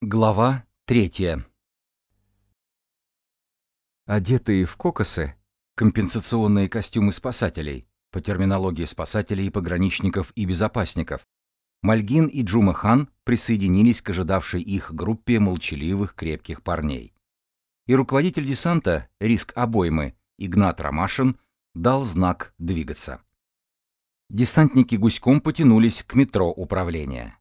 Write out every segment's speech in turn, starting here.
Глава третья. Одетые в кокосы, компенсационные костюмы спасателей, по терминологии спасателей, пограничников и безопасников, Мальгин и Джума Хан присоединились к ожидавшей их группе молчаливых крепких парней. И руководитель десанта, риск обоймы, Игнат Ромашин, дал знак двигаться. Десантники гуськом потянулись к метро управления.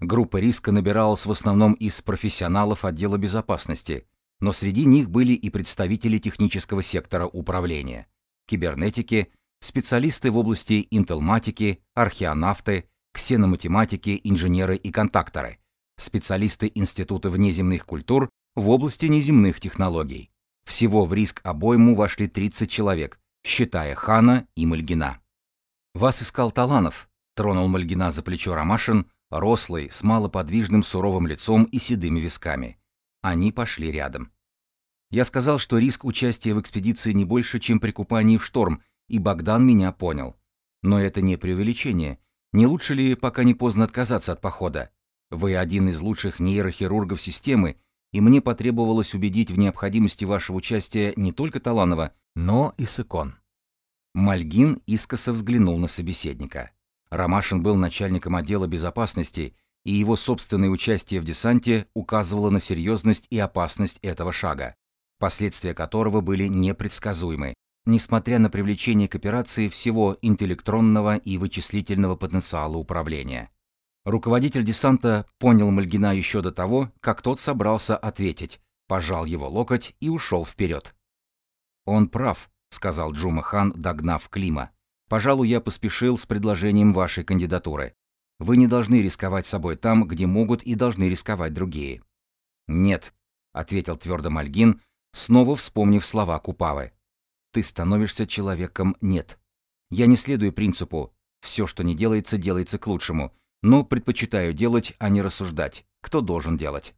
Группа риска набиралась в основном из профессионалов отдела безопасности, но среди них были и представители технического сектора управления, кибернетики, специалисты в области интелматики, археонавты, ксеноматематики, инженеры и контакторы, специалисты Института внеземных культур в области неземных технологий. Всего в риск обойму вошли 30 человек, считая Хана и Мальгина. «Вас искал Таланов», — тронул Мальгина за плечо Ромашин, рослый, с малоподвижным суровым лицом и седыми висками. Они пошли рядом. Я сказал, что риск участия в экспедиции не больше, чем при купании в шторм, и Богдан меня понял. Но это не преувеличение. Не лучше ли, пока не поздно, отказаться от похода? Вы один из лучших нейрохирургов системы, и мне потребовалось убедить в необходимости вашего участия не только Таланова, но и Сыкон. Мальгин искоса взглянул на собеседника. Ромашин был начальником отдела безопасности, и его собственное участие в десанте указывало на серьезность и опасность этого шага, последствия которого были непредсказуемы, несмотря на привлечение к операции всего интеллектронного и вычислительного потенциала управления. Руководитель десанта понял Мальгина еще до того, как тот собрался ответить, пожал его локоть и ушел вперед. «Он прав», — сказал Джума Хан, догнав Клима. Пожалуй, я поспешил с предложением вашей кандидатуры. Вы не должны рисковать собой там, где могут и должны рисковать другие. Нет, ответил твердо Мальгин, снова вспомнив слова Купавы. Ты становишься человеком нет. Я не следую принципу «все, что не делается, делается к лучшему», но предпочитаю делать, а не рассуждать, кто должен делать.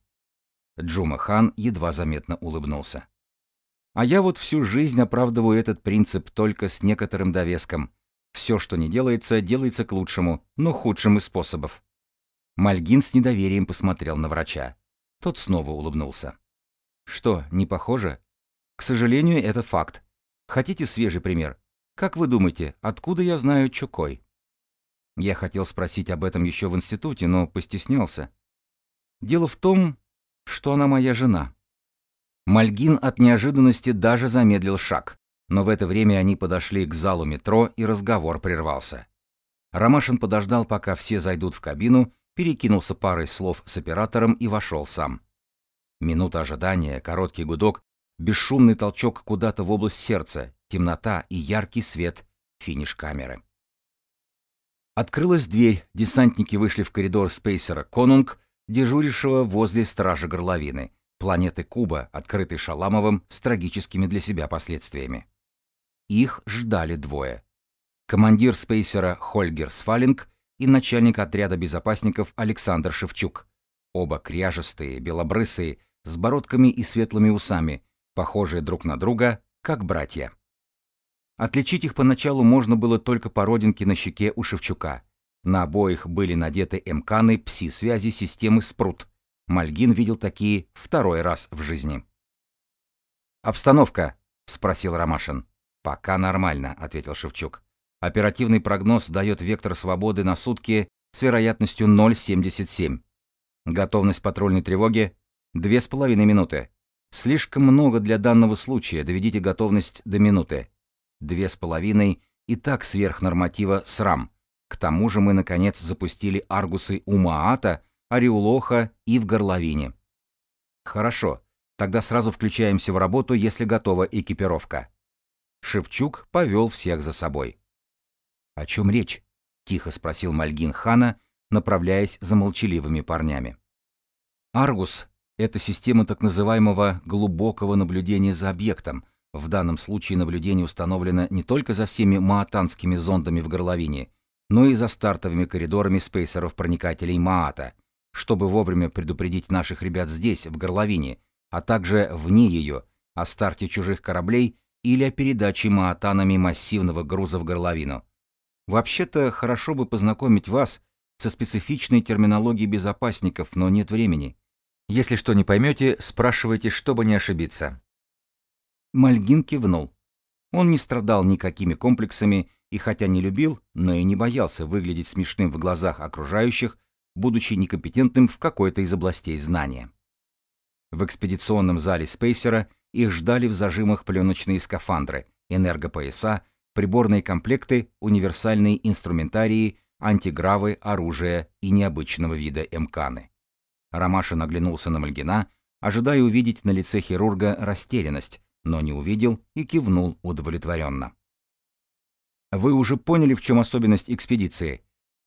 Джума Хан едва заметно улыбнулся. А я вот всю жизнь оправдываю этот принцип только с некоторым довеском. Все, что не делается, делается к лучшему, но худшим из способов. Мальгин с недоверием посмотрел на врача. Тот снова улыбнулся. Что, не похоже? К сожалению, это факт. Хотите свежий пример? Как вы думаете, откуда я знаю Чукой? Я хотел спросить об этом еще в институте, но постеснялся. Дело в том, что она моя жена. Мальгин от неожиданности даже замедлил шаг но в это время они подошли к залу метро, и разговор прервался. Ромашин подождал, пока все зайдут в кабину, перекинулся парой слов с оператором и вошел сам. Минута ожидания, короткий гудок, бесшумный толчок куда-то в область сердца, темнота и яркий свет, финиш камеры. Открылась дверь, десантники вышли в коридор спейсера «Конунг», дежурившего возле стражи горловины, планеты Куба, открытой Шаламовым с трагическими для себя последствиями. Их ждали двое. Командир спейсера Хольгер Сфалинг и начальник отряда безопасников Александр Шевчук. Оба кряжестые, белобрысые, с бородками и светлыми усами, похожие друг на друга, как братья. Отличить их поначалу можно было только по родинке на щеке у Шевчука. На обоих были надеты эмканы пси-связи системы Спрут. Мальгин видел такие второй раз в жизни. «Обстановка?» — спросил Ромашин. «Пока нормально», — ответил Шевчук. «Оперативный прогноз дает вектор свободы на сутки с вероятностью 0,77. Готовность патрульной тревоги — две с половиной минуты. Слишком много для данного случая, доведите готовность до минуты. Две с половиной и так сверх норматива СРАМ. К тому же мы, наконец, запустили аргусы у Маата, Ореулоха и в горловине. Хорошо, тогда сразу включаемся в работу, если готова экипировка. Шевчук повел всех за собой. «О чем речь?» — тихо спросил Мальгин хана, направляясь за молчаливыми парнями. «Аргус — это система так называемого глубокого наблюдения за объектом. В данном случае наблюдение установлено не только за всеми маатанскими зондами в горловине, но и за стартовыми коридорами спейсеров-проникателей Маата, чтобы вовремя предупредить наших ребят здесь, в горловине, а также вне ее, о старте чужих кораблей или о передаче маатанами массивного груза в горловину. Вообще-то, хорошо бы познакомить вас со специфичной терминологией безопасников, но нет времени. Если что не поймете, спрашивайте, чтобы не ошибиться. Мальгин кивнул. Он не страдал никакими комплексами и хотя не любил, но и не боялся выглядеть смешным в глазах окружающих, будучи некомпетентным в какой-то из областей знания. В экспедиционном зале Спейсера их ждали в зажимах пленочные скафандры, энергопояса, приборные комплекты, универсальные инструментарии, антигравы, оружие и необычного вида эмканы. Ромашин оглянулся на Мальгина, ожидая увидеть на лице хирурга растерянность, но не увидел и кивнул удовлетворенно. Вы уже поняли, в чем особенность экспедиции.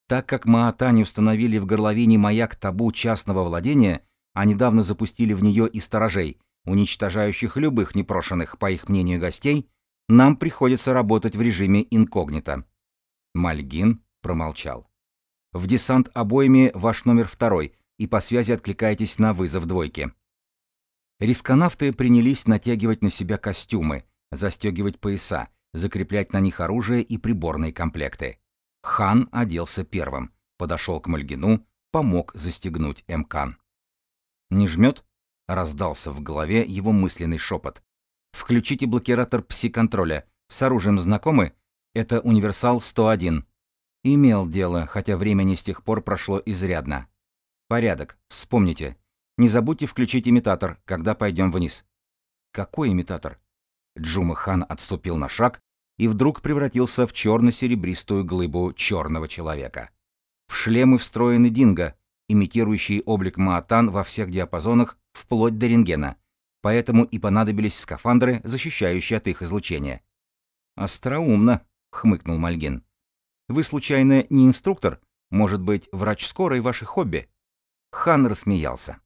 Так как Маатани установили в горловине маяк табу частного владения, а недавно запустили в нее и сторожей, уничтожающих любых непрошенных, по их мнению, гостей, нам приходится работать в режиме инкогнито. Мальгин промолчал. В десант обоими ваш номер второй, и по связи откликаетесь на вызов двойки. Рисконавты принялись натягивать на себя костюмы, застегивать пояса, закреплять на них оружие и приборные комплекты. Хан оделся первым, подошел к Мальгину, помог застегнуть Эмкан. «Не жмет?» — раздался в голове его мысленный шепот. «Включите блокиратор пси-контроля. С оружием знакомы? Это универсал 101». Имел дело, хотя времени с тех пор прошло изрядно. Порядок. Вспомните. Не забудьте включить имитатор, когда пойдем вниз. Какой имитатор? Джума Хан отступил на шаг и вдруг превратился в черно-серебристую глыбу черного человека. В шлемы встроены динго, имитирующие облик Маатан во всех диапазонах, вплоть до рентгена, поэтому и понадобились скафандры, защищающие от их излучения. «Остроумно», — хмыкнул Мальгин. «Вы, случайно, не инструктор? Может быть, врач скорой ваше хобби?» Хан рассмеялся.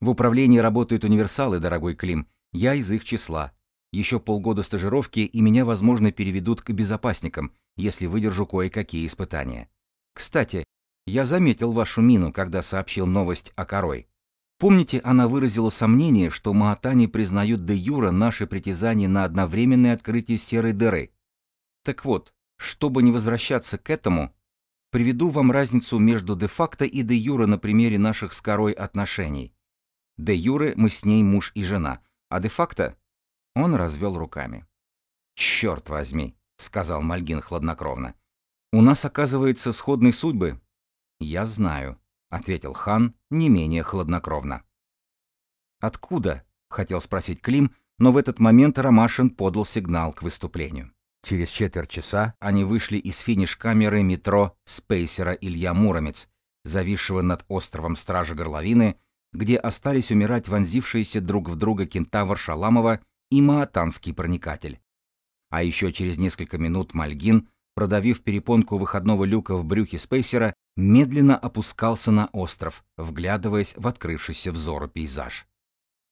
«В управлении работают универсалы, дорогой Клим. Я из их числа. Еще полгода стажировки, и меня, возможно, переведут к безопасникам, если выдержу кое-какие испытания. Кстати, я заметил вашу мину, когда сообщил новость о Корой. Помните, она выразила сомнение, что Маатани признают де юра наши притязания на одновременное открытие серой дыры? Так вот, чтобы не возвращаться к этому, приведу вам разницу между де-факто и де юра на примере наших с Корой отношений. Де юре мы с ней муж и жена, а де-факто он развел руками. «Черт возьми», — сказал Мальгин хладнокровно. «У нас, оказывается, сходные судьбы, «Я знаю», — ответил хан не менее хладнокровно. «Откуда?» — хотел спросить Клим, но в этот момент Ромашин подал сигнал к выступлению. Через четверть часа они вышли из финиш-камеры метро Спейсера Илья Муромец, зависшего над островом Стражи Горловины, где остались умирать вонзившиеся друг в друга кентавр Шаламова и маатанский проникатель. А еще через несколько минут Мальгин, продавив перепонку выходного люка в брюхе Спейсера, медленно опускался на остров, вглядываясь в открывшийся взору пейзаж.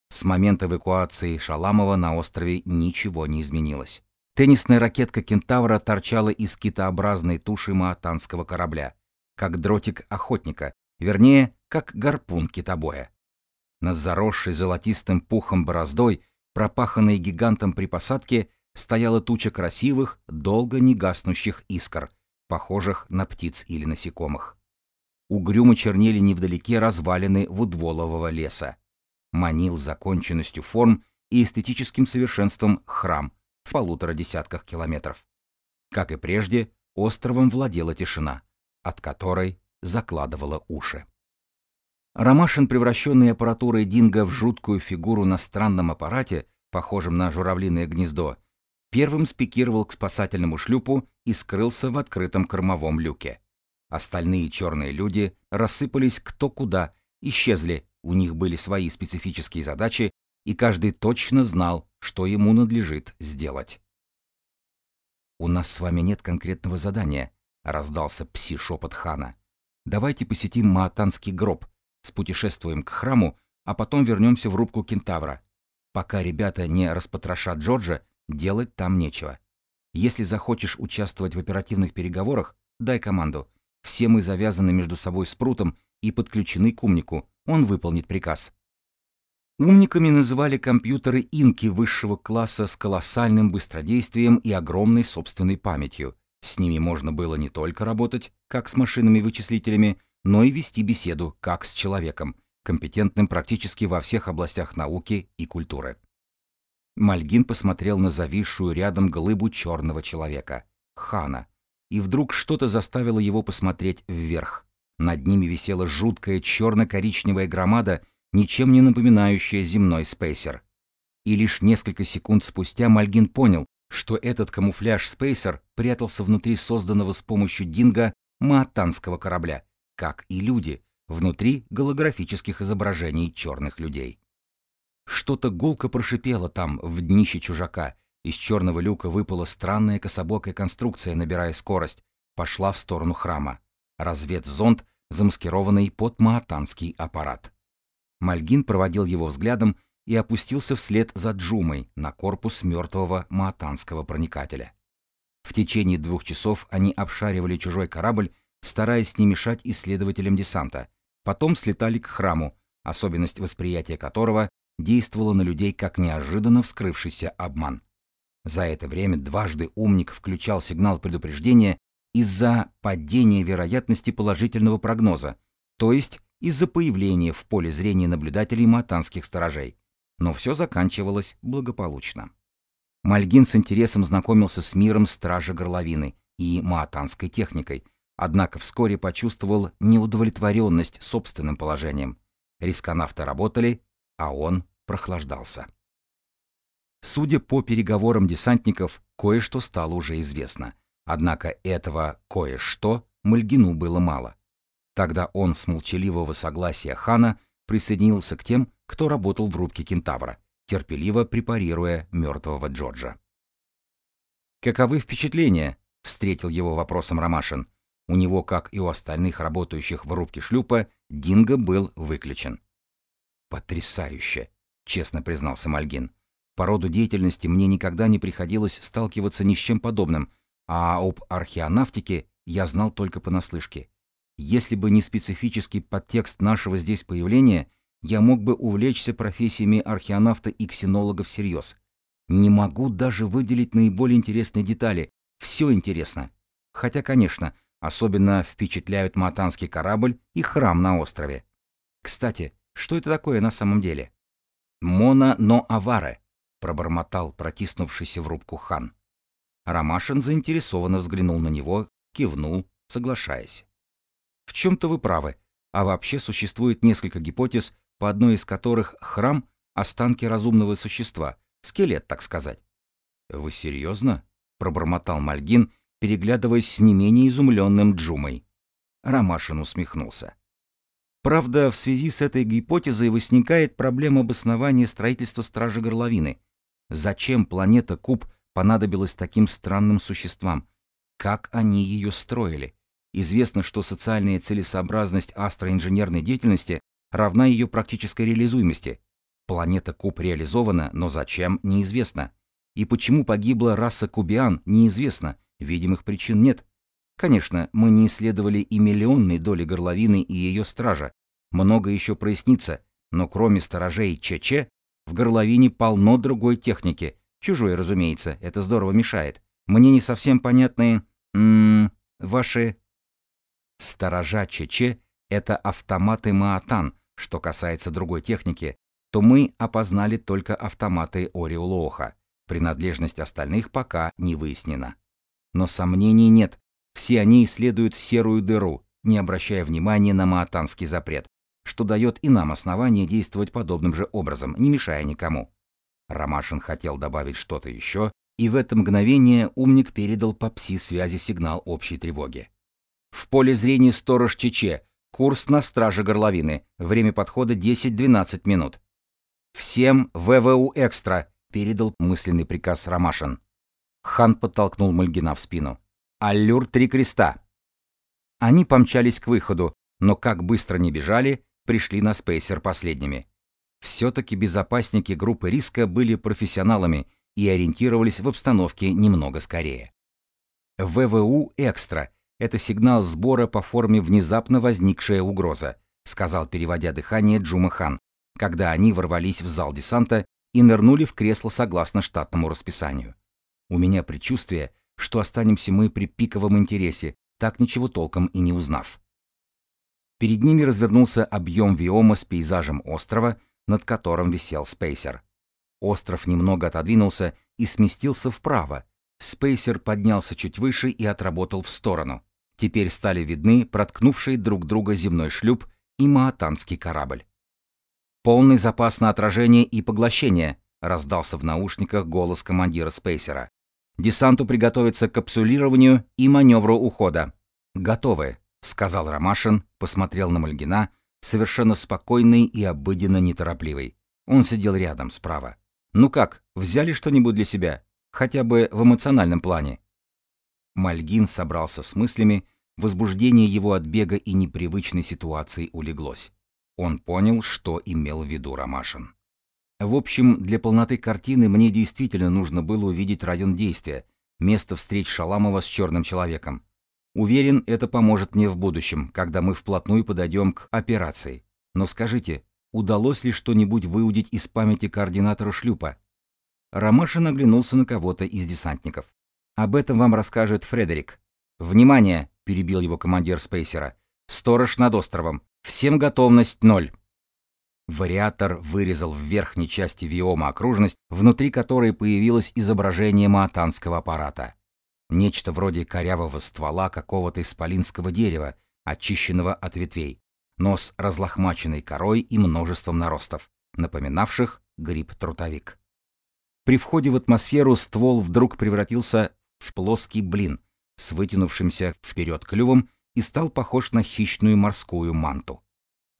С момента эвакуации Шаламова на острове ничего не изменилось. Теннисная ракетка «Кентавра» торчала из китообразной туши маатанского корабля, как дротик охотника, вернее, как гарпун китобоя. Над заросшей золотистым пухом бороздой, пропаханной гигантом при посадке, стояла туча красивых, долго не гаснущих искр — похожих на птиц или насекомых. Угрюмо чернели невдалеке развалины вудволового леса. Манил законченностью форм и эстетическим совершенством храм в полутора десятках километров. Как и прежде, островом владела тишина, от которой закладывала уши. Ромашин, превращенный аппаратурой Динго в жуткую фигуру на странном аппарате, похожем на журавлиное гнездо, первым спикировал к спасательному шлюпу и скрылся в открытом кормовом люке. Остальные черные люди рассыпались кто куда, исчезли, у них были свои специфические задачи, и каждый точно знал, что ему надлежит сделать. «У нас с вами нет конкретного задания», — раздался пси-шепот хана. «Давайте посетим Маатанский гроб, спутешествуем к храму, а потом вернемся в рубку кентавра. Пока ребята не распотрошат Джорджа, Делать там нечего. Если захочешь участвовать в оперативных переговорах, дай команду. Все мы завязаны между собой спрутом и подключены к умнику. Он выполнит приказ. Умниками называли компьютеры инки высшего класса с колоссальным быстродействием и огромной собственной памятью. С ними можно было не только работать, как с машинами-вычислителями, но и вести беседу, как с человеком, компетентным практически во всех областях науки и культуры. Мальгин посмотрел на зависшую рядом глыбу черного человека, Хана, и вдруг что-то заставило его посмотреть вверх. Над ними висела жуткая черно-коричневая громада, ничем не напоминающая земной спейсер. И лишь несколько секунд спустя Мальгин понял, что этот камуфляж-спейсер прятался внутри созданного с помощью Динго маатанского корабля, как и люди, внутри голографических изображений черных людей. Что-то гулко прошипело там, в днище чужака. Из черного люка выпала странная кособокая конструкция, набирая скорость, пошла в сторону храма. Разведзонд, замаскированный под маатанский аппарат. Мальгин проводил его взглядом и опустился вслед за Джумой на корпус мертвого маатанского проникателя. В течение двух часов они обшаривали чужой корабль, стараясь не мешать исследователям десанта. Потом слетали к храму, особенность восприятия которого действовала на людей как неожиданно вскрывшийся обман. За это время дважды умник включал сигнал предупреждения из-за падения вероятности положительного прогноза, то есть из-за появления в поле зрения наблюдателей матанских сторожей. Но все заканчивалось благополучно. Мальгин с интересом знакомился с миром стража горловины и маатанской техникой, однако вскоре почувствовал неудовлетворенность собственным положением. Рисконавты работали, а он прохлаждался. Судя по переговорам десантников, кое-что стало уже известно. Однако этого кое-что Мальгину было мало. Тогда он с молчаливого согласия хана присоединился к тем, кто работал в рубке кентавра, терпеливо препарируя мертвого Джорджа. «Каковы впечатления?» — встретил его вопросом Ромашин. У него, как и у остальных работающих в рубке шлюпа, Динго был выключен. «Потрясающе!» — честно признался Мальгин. «По роду деятельности мне никогда не приходилось сталкиваться ни с чем подобным, а об археонавтике я знал только понаслышке. Если бы не специфический подтекст нашего здесь появления, я мог бы увлечься профессиями археонавта и ксенолога всерьез. Не могу даже выделить наиболее интересные детали. Все интересно. Хотя, конечно, особенно впечатляют матанский корабль и храм на острове. Кстати, что это такое на самом деле? «Мона но аваре», — пробормотал протиснувшийся в рубку хан. Ромашин заинтересованно взглянул на него, кивнул, соглашаясь. В чем-то вы правы, а вообще существует несколько гипотез, по одной из которых храм — останки разумного существа, скелет, так сказать. «Вы серьезно?» — пробормотал Мальгин, переглядываясь с не менее изумленным Джумой. Ромашин усмехнулся. Правда, в связи с этой гипотезой возникает проблема обоснования строительства Стражи Горловины. Зачем планета Куб понадобилась таким странным существам? Как они ее строили? Известно, что социальная целесообразность астроинженерной деятельности равна ее практической реализуемости. Планета Куб реализована, но зачем, неизвестно. И почему погибла раса кубиан, неизвестно, видимых причин нет. Конечно, мы не исследовали и миллионной доли горловины и ее стража. Много еще прояснится, но кроме сторожей ЧЧ, в горловине полно другой техники. Чужой, разумеется, это здорово мешает. Мне не совсем понятны... М ваши... Сторожа ЧЧ — это автоматы Маатан. Что касается другой техники, то мы опознали только автоматы Ориулоха. Принадлежность остальных пока не выяснена. Но сомнений нет, все они исследуют серую дыру, не обращая внимания на маатанский запрет, что дает и нам основание действовать подобным же образом, не мешая никому. Ромашин хотел добавить что-то еще, и в это мгновение умник передал по пси-связи сигнал общей тревоги. В поле зрения сторож Чече, курс на страже горловины, время подхода 10-12 минут. «Всем ВВУ экстра!» — передал мысленный приказ Ромашин. Хан подтолкнул Мальгина в спину. Аллюр три креста. Они помчались к выходу, но как быстро не бежали, пришли на спейсер последними. Все-таки безопасники группы риска были профессионалами и ориентировались в обстановке немного скорее. ВВУ «Экстра» — это сигнал сбора по форме внезапно возникшая угроза, сказал, переводя дыхание Джума Хан, когда они ворвались в зал десанта и нырнули в кресло согласно штатному расписанию. У меня предчувствие, что останемся мы при пиковом интересе, так ничего толком и не узнав. Перед ними развернулся объем виома с пейзажем острова, над которым висел спейсер. Остров немного отодвинулся и сместился вправо. Спейсер поднялся чуть выше и отработал в сторону. Теперь стали видны проткнувшие друг друга земной шлюп и маатанский корабль. «Полный запас на отражение и поглощение», — раздался в наушниках голос командира спейсера. «Десанту приготовиться к капсулированию и маневру ухода». «Готовы», — сказал Ромашин, посмотрел на Мальгина, совершенно спокойный и обыденно неторопливый. Он сидел рядом, справа. «Ну как, взяли что-нибудь для себя? Хотя бы в эмоциональном плане?» Мальгин собрался с мыслями, возбуждение его от бега и непривычной ситуации улеглось. Он понял, что имел в виду Ромашин. В общем, для полноты картины мне действительно нужно было увидеть район действия, место встреч Шаламова с черным человеком. Уверен, это поможет мне в будущем, когда мы вплотную подойдем к операции. Но скажите, удалось ли что-нибудь выудить из памяти координатора шлюпа? Ромашин оглянулся на кого-то из десантников. Об этом вам расскажет Фредерик. Внимание, перебил его командир спейсера. Сторож над островом. Всем готовность ноль. Вариатор вырезал в верхней части виома окружность, внутри которой появилось изображение маатанского аппарата. Нечто вроде корявого ствола какого-то исполинского дерева, очищенного от ветвей, но с разлохмаченной корой и множеством наростов, напоминавших гриб-трутовик. При входе в атмосферу ствол вдруг превратился в плоский блин с вытянувшимся вперед клювом и стал похож на хищную морскую манту.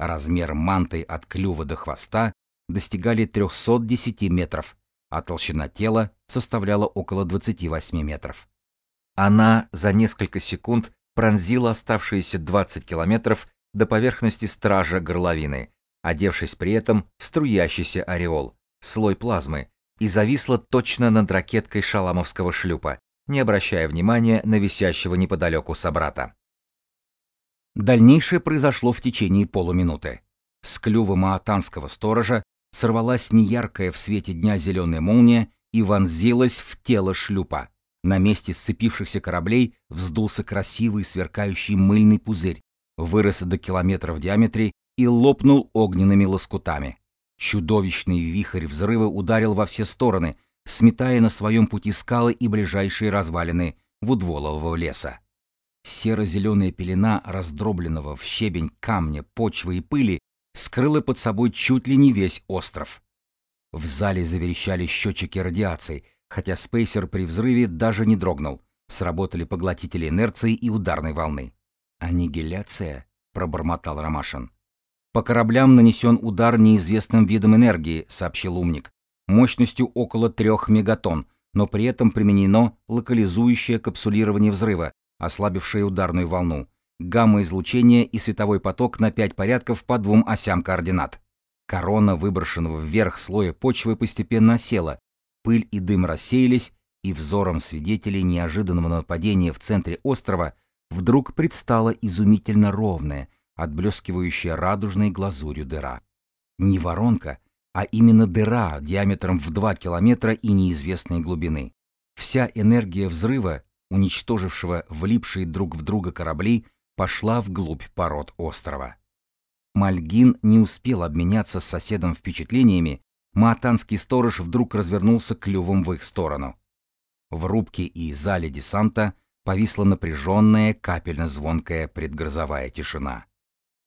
Размер манты от клюва до хвоста достигали 310 метров, а толщина тела составляла около 28 метров. Она за несколько секунд пронзила оставшиеся 20 километров до поверхности стража горловины, одевшись при этом в струящийся ореол, слой плазмы, и зависла точно над ракеткой шаламовского шлюпа, не обращая внимания на висящего неподалеку собрата. Дальнейшее произошло в течение полуминуты. С клюва маатанского сторожа сорвалась неяркая в свете дня зеленая молния и вонзилась в тело шлюпа. На месте сцепившихся кораблей вздулся красивый сверкающий мыльный пузырь, вырос до километра в диаметре и лопнул огненными лоскутами. Чудовищный вихрь взрыва ударил во все стороны, сметая на своем пути скалы и ближайшие развалины Вудволового леса. Серо-зеленая пелена раздробленного в щебень камня, почвы и пыли скрыла под собой чуть ли не весь остров. В зале заверещали счетчики радиации, хотя спейсер при взрыве даже не дрогнул. Сработали поглотители инерции и ударной волны. «Аннигиляция?» — пробормотал Ромашин. «По кораблям нанесен удар неизвестным видом энергии», — сообщил умник, мощностью около трех мегатонн, но при этом применено локализующее капсулирование взрыва, ослабившее ударную волну, гамма-излучение и световой поток на пять порядков по двум осям координат. Корона выброшенного вверх слоя почвы постепенно осела, Пыль и дым рассеялись, и взором свидетелей неожиданного нападения в центре острова вдруг предстала изумительно ровная, отблескивающая радужной глазурью дыра. Не воронка, а именно дыра диаметром в 2 километра и неизвестной глубины. Вся энергия взрыва, уничтожившего влипшие друг в друга корабли, пошла вглубь пород острова. Мальгин не успел обменяться с соседом впечатлениями, маатанский сторож вдруг развернулся клювом в их сторону. В рубке и зале десанта повисла напряженная, капельно-звонкая предгрозовая тишина.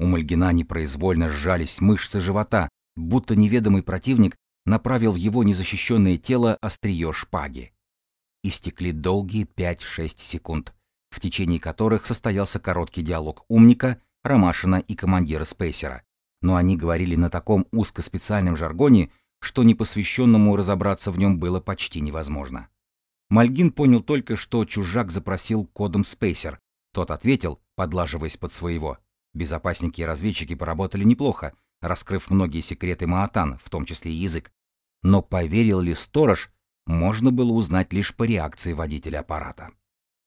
У Мальгина непроизвольно сжались мышцы живота, будто неведомый противник направил в его незащищенное тело острие шпаги. Истекли долгие 5-6 секунд, в течение которых состоялся короткий диалог умника, Ромашина и командира Спейсера. Но они говорили на таком узкоспециальном жаргоне, что непосвященному разобраться в нем было почти невозможно. Мальгин понял только, что чужак запросил кодом спейсер. Тот ответил, подлаживаясь под своего. Безопасники и разведчики поработали неплохо, раскрыв многие секреты Маатан, в том числе и язык. Но поверил ли сторож, можно было узнать лишь по реакции водителя аппарата.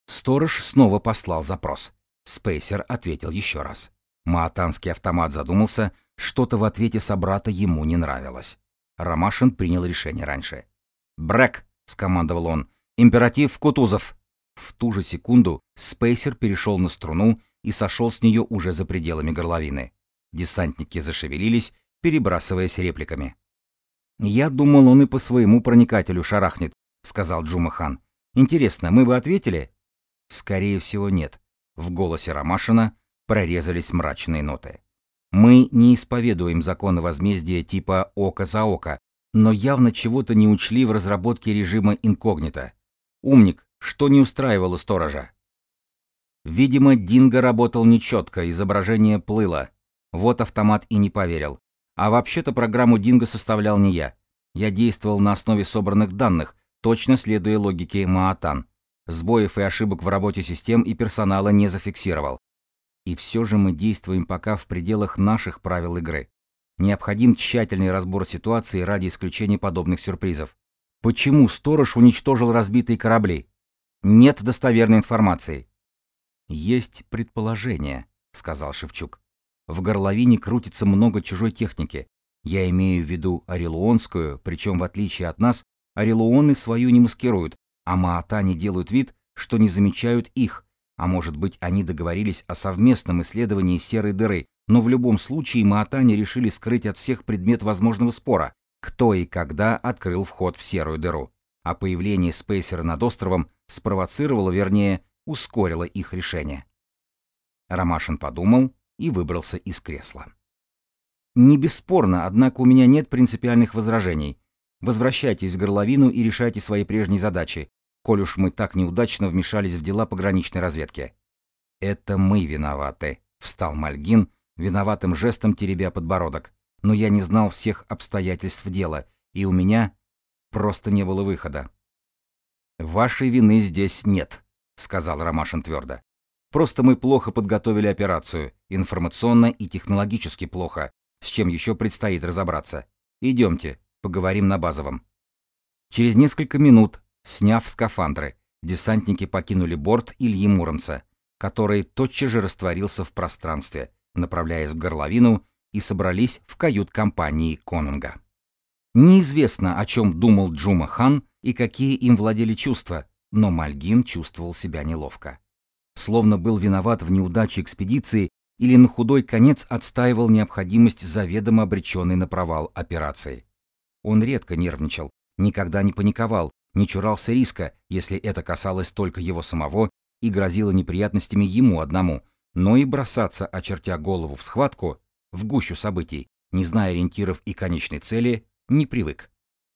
Сторож снова послал запрос. Спейсер ответил еще раз. Маатанский автомат задумался, что-то в ответе собрата ему не нравилось. Ромашин принял решение раньше. «Брэк!» — скомандовал он. «Императив Кутузов!» В ту же секунду Спейсер перешел на струну и сошел с нее уже за пределами горловины. Десантники зашевелились, перебрасываясь репликами. «Я думал, он и по своему проникателю шарахнет», — сказал Джумахан. «Интересно, мы бы ответили?» «Скорее всего, нет». В голосе Ромашина прорезались мрачные ноты. «Мы не исповедуем законы возмездия типа «око за око», но явно чего-то не учли в разработке режима инкогнито. Умник, что не устраивало сторожа?» Видимо, Динго работал нечетко, изображение плыло. Вот автомат и не поверил. А вообще-то программу Динго составлял не я. Я действовал на основе собранных данных, точно следуя логике Маатан. Сбоев и ошибок в работе систем и персонала не зафиксировал. И все же мы действуем пока в пределах наших правил игры. Необходим тщательный разбор ситуации ради исключения подобных сюрпризов. Почему сторож уничтожил разбитые корабли? Нет достоверной информации. «Есть предположение», — сказал Шевчук. «В горловине крутится много чужой техники. Я имею в виду орелуонскую, причем, в отличие от нас, орелуоны свою не маскируют, а маатане делают вид, что не замечают их, а может быть, они договорились о совместном исследовании серой дыры, но в любом случае маатане решили скрыть от всех предмет возможного спора, кто и когда открыл вход в серую дыру. А появление спейсера над островом спровоцировало, вернее, ускорило их решение. Ромашин подумал и выбрался из кресла. «Не бесспорно, однако у меня нет принципиальных возражений. Возвращайтесь в горловину и решайте свои прежние задачи, коль уж мы так неудачно вмешались в дела пограничной разведки». «Это мы виноваты», — встал Мальгин, виноватым жестом теребя подбородок. «Но я не знал всех обстоятельств дела, и у меня просто не было выхода». «Вашей вины здесь нет», — сказал Ромашин твердо. «Просто мы плохо подготовили операцию, информационно и технологически плохо, с чем еще предстоит разобраться. Идемте, поговорим на базовом». Через несколько минут, сняв скафандры, десантники покинули борт Ильи Муромца, который тотчас же растворился в пространстве, направляясь в горловину, и собрались в кают-компании Конунга. Неизвестно, о чем думал Джума Хан и какие им владели чувства, но Мальгин чувствовал себя неловко. Словно был виноват в неудаче экспедиции или на худой конец отстаивал необходимость заведомо обреченной на провал операции. Он редко нервничал, никогда не паниковал, не чурался риска, если это касалось только его самого и грозило неприятностями ему одному, но и бросаться, очертя голову в схватку, в гущу событий, не зная ориентиров и конечной цели, не привык.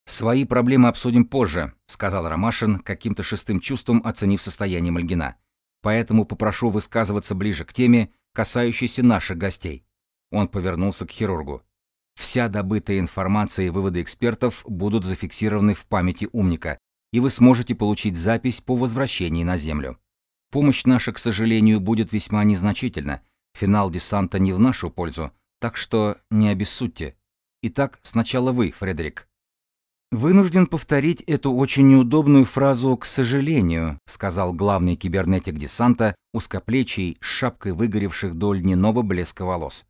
«Свои проблемы обсудим позже», — сказал Ромашин, каким-то шестым чувством оценив состояние Мальгина. «Поэтому попрошу высказываться ближе к теме, касающейся наших гостей». Он повернулся к хирургу. «Вся добытая информация и выводы экспертов будут зафиксированы в памяти умника, и вы сможете получить запись по возвращении на Землю. Помощь наша, к сожалению, будет весьма незначительна. Финал десанта не в нашу пользу, так что не обессудьте. Итак, сначала вы, Фредерик». «Вынужден повторить эту очень неудобную фразу «к сожалению», сказал главный кибернетик десанта, узкоплечий, с шапкой выгоревших до льняного блеска волос.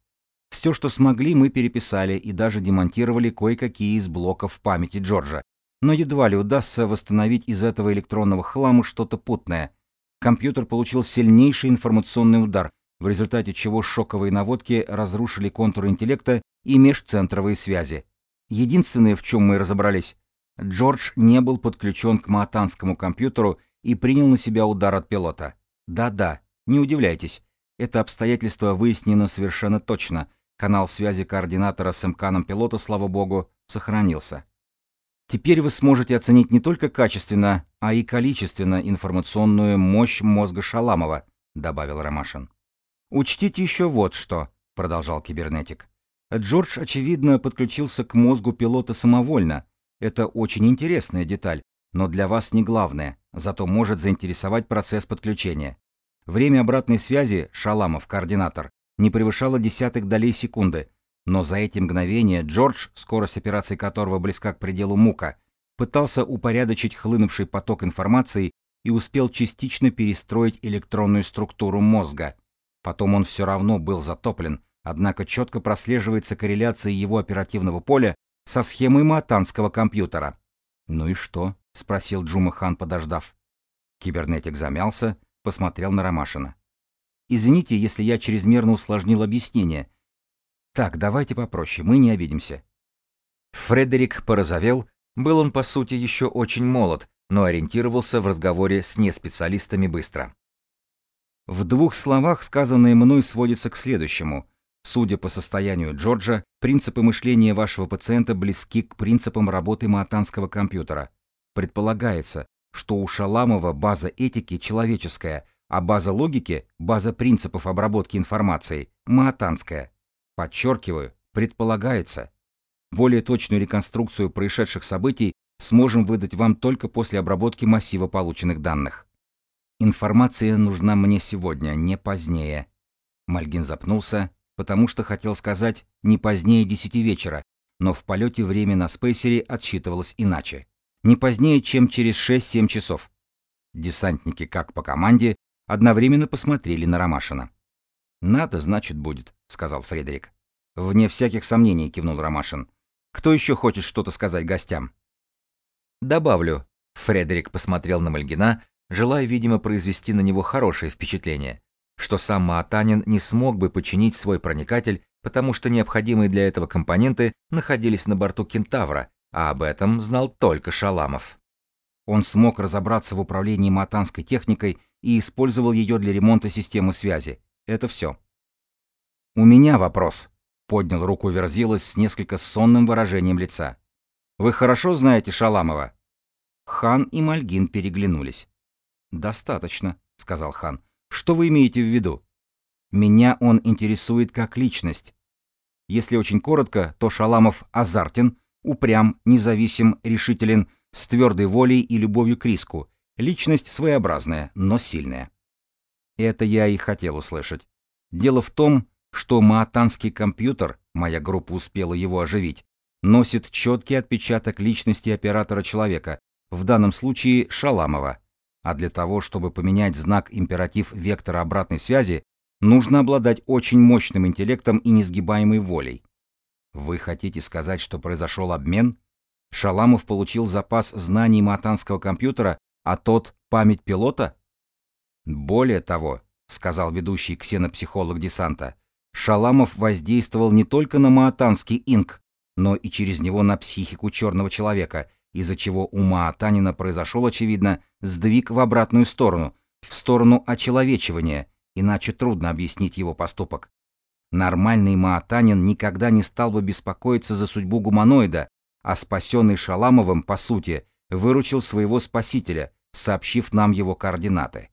Все, что смогли, мы переписали и даже демонтировали кое-какие из блоков памяти Джорджа. Но едва ли удастся восстановить из этого электронного хлама что-то путное. Компьютер получил сильнейший информационный удар, в результате чего шоковые наводки разрушили контуры интеллекта и межцентровые связи. Единственное, в чем мы разобрались, Джордж не был подключен к маатанскому компьютеру и принял на себя удар от пилота. Да-да, не удивляйтесь, это обстоятельство выяснено совершенно точно. Канал связи координатора с МКаном пилота, слава богу, сохранился. Теперь вы сможете оценить не только качественно, а и количественно информационную мощь мозга Шаламова, добавил Ромашин. Учтите еще вот что, продолжал кибернетик. Джордж, очевидно, подключился к мозгу пилота самовольно. Это очень интересная деталь, но для вас не главная, зато может заинтересовать процесс подключения. Время обратной связи, Шаламов, координатор, не превышало десятых долей секунды, но за эти мгновения Джордж, скорость операции которого близка к пределу мука, пытался упорядочить хлынувший поток информации и успел частично перестроить электронную структуру мозга. Потом он все равно был затоплен, Однако четко прослеживается корреляция его оперативного поля со схемой маатанского компьютера. «Ну и что?» — спросил Джума Хан, подождав. Кибернетик замялся, посмотрел на Ромашина. Извините, если я чрезмерно усложнил объяснение. Так, давайте попроще, мы не обидимся. Фредерик порозовел, был он по сути еще очень молод, но ориентировался в разговоре с неспециалистами быстро. В двух словах сказанное мной сводится к следующему. Судя по состоянию Джорджа, принципы мышления вашего пациента близки к принципам работы маатанского компьютера. Предполагается, что у Шаламова база этики человеческая, а база логики, база принципов обработки информации, маатанская. Подчеркиваю, предполагается. Более точную реконструкцию происшедших событий сможем выдать вам только после обработки массива полученных данных. Информация нужна мне сегодня, не позднее. Мальгин запнулся, потому что хотел сказать не позднее десяти вечера, но в полете время на спейсере отсчитывалось иначе. Не позднее, чем через 6-7 часов. Десантники, как по команде, одновременно посмотрели на Ромашина. «Надо, значит, будет», — сказал Фредерик. «Вне всяких сомнений», — кивнул Ромашин. «Кто еще хочет что-то сказать гостям?» «Добавлю», — Фредерик посмотрел на Мальгина, желая, видимо, произвести на него хорошее впечатление, что сам Маатанин не смог бы починить свой проникатель, потому что необходимые для этого компоненты находились на борту Кентавра, а об этом знал только Шаламов. Он смог разобраться в управлении матанской техникой и использовал ее для ремонта системы связи. Это все. «У меня вопрос», — поднял руку Верзилос с несколько сонным выражением лица. «Вы хорошо знаете Шаламова?» Хан и Мальгин переглянулись. «Достаточно», — сказал Хан. «Что вы имеете в виду?» «Меня он интересует как личность. Если очень коротко, то Шаламов азартен, упрям, независим, решителен, с твердой волей и любовью к риску. Личность своеобразная, но сильная. Это я и хотел услышать. Дело в том, что маатанский компьютер, моя группа успела его оживить, носит четкий отпечаток личности оператора человека, в данном случае Шаламова. А для того, чтобы поменять знак императив вектора обратной связи, нужно обладать очень мощным интеллектом и несгибаемой волей. Вы хотите сказать, что произошел обмен? Шаламов получил запас знаний матанского компьютера, а тот — память пилота? Более того, сказал ведущий ксенопсихолог десанта, Шаламов воздействовал не только на маатанский инк, но и через него на психику черного человека, из-за чего у Маатанина произошел, очевидно, сдвиг в обратную сторону, в сторону очеловечивания, иначе трудно объяснить его поступок. Нормальный маатанин никогда не стал бы беспокоиться за судьбу гуманоида, а спасенный Шаламовым, по сути, выручил своего спасителя, сообщив нам его координаты.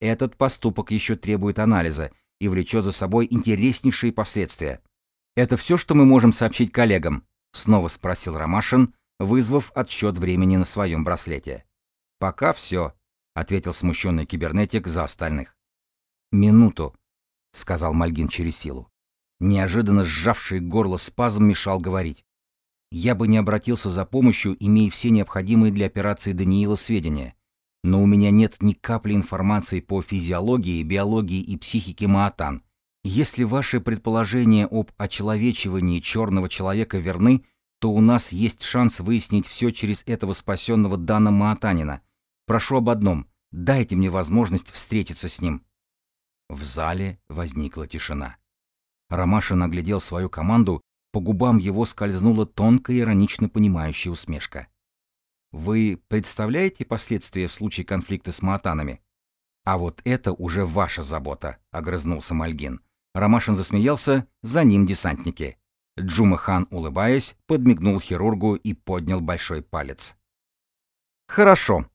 Этот поступок еще требует анализа и влечет за собой интереснейшие последствия. «Это все, что мы можем сообщить коллегам?» — снова спросил Ромашин, вызвав отсчет времени на своем браслете. «Пока все», — ответил смущенный кибернетик за остальных. «Минуту», — сказал Мальгин через силу. Неожиданно сжавший горло спазм мешал говорить. Я бы не обратился за помощью, имея все необходимые для операции Даниила сведения. Но у меня нет ни капли информации по физиологии, биологии и психике Маатан. Если ваши предположения об очеловечивании черного человека верны, то у нас есть шанс выяснить все через этого спасенного Дана Маатанина. Прошу об одном. Дайте мне возможность встретиться с ним. В зале возникла тишина. Ромаша наглядел свою команду, по губам его скользнула тонкая иронично понимающая усмешка. «Вы представляете последствия в случае конфликта с маатанами?» «А вот это уже ваша забота», — огрызнулся Мальгин. Ромашин засмеялся, за ним десантники. Джума хан, улыбаясь, подмигнул хирургу и поднял большой палец. «Хорошо».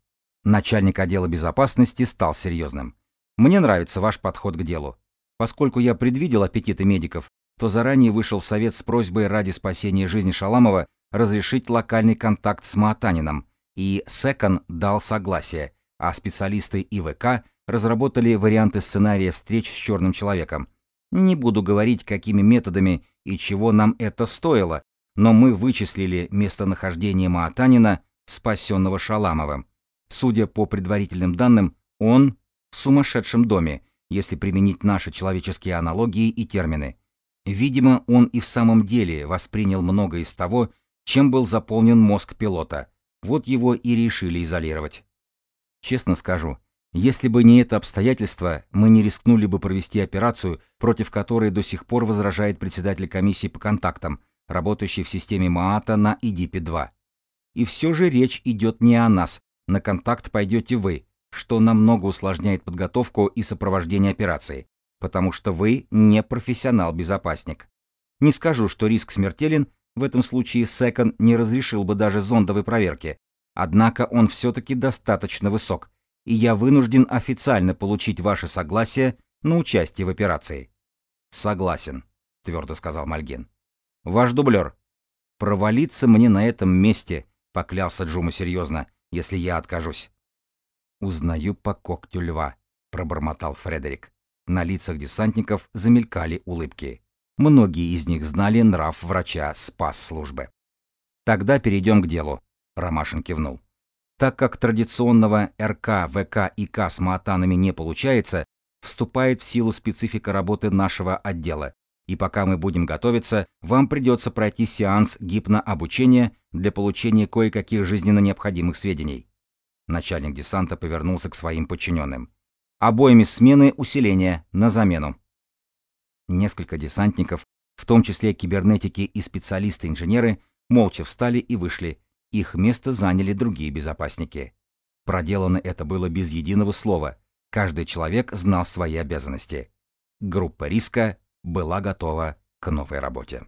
Начальник отдела безопасности стал серьезным. «Мне нравится ваш подход к делу. Поскольку я предвидел аппетиты медиков, то заранее вышел в совет с просьбой ради спасения жизни Шаламова разрешить локальный контакт с Маатанином, и Секон дал согласие, а специалисты ИВК разработали варианты сценария встреч с черным человеком. Не буду говорить, какими методами и чего нам это стоило, но мы вычислили местонахождение Маатанина, спасенного Шаламовым. Судя по предварительным данным, он в сумасшедшем доме, если применить наши человеческие аналогии и термины. Видимо, он и в самом деле воспринял многое из того, чем был заполнен мозг пилота. Вот его и решили изолировать. Честно скажу, Если бы не это обстоятельство, мы не рискнули бы провести операцию, против которой до сих пор возражает председатель комиссии по контактам, работающий в системе МААТа на ИДИПе-2. И все же речь идет не о нас, на контакт пойдете вы, что намного усложняет подготовку и сопровождение операции, потому что вы не профессионал-безопасник. Не скажу, что риск смертелен, в этом случае Секон не разрешил бы даже зондовой проверки, однако он все-таки достаточно высок, и я вынужден официально получить ваше согласие на участие в операции. Согласен, твердо сказал Мальгин. Ваш дублер. Провалиться мне на этом месте, поклялся Джума серьезно, если я откажусь. Узнаю по когтю льва, пробормотал Фредерик. На лицах десантников замелькали улыбки. Многие из них знали нрав врача спас-службы. Тогда перейдем к делу, Ромашин кивнул. Так как традиционного РК, ВК и К с маатанами не получается, вступает в силу специфика работы нашего отдела. И пока мы будем готовиться, вам придется пройти сеанс гипнообучения для получения кое-каких жизненно необходимых сведений. Начальник десанта повернулся к своим подчиненным. Обоими смены усиления на замену. Несколько десантников, в том числе кибернетики и специалисты-инженеры, молча встали и вышли, их место заняли другие безопасники. Проделано это было без единого слова. Каждый человек знал свои обязанности. Группа риска была готова к новой работе.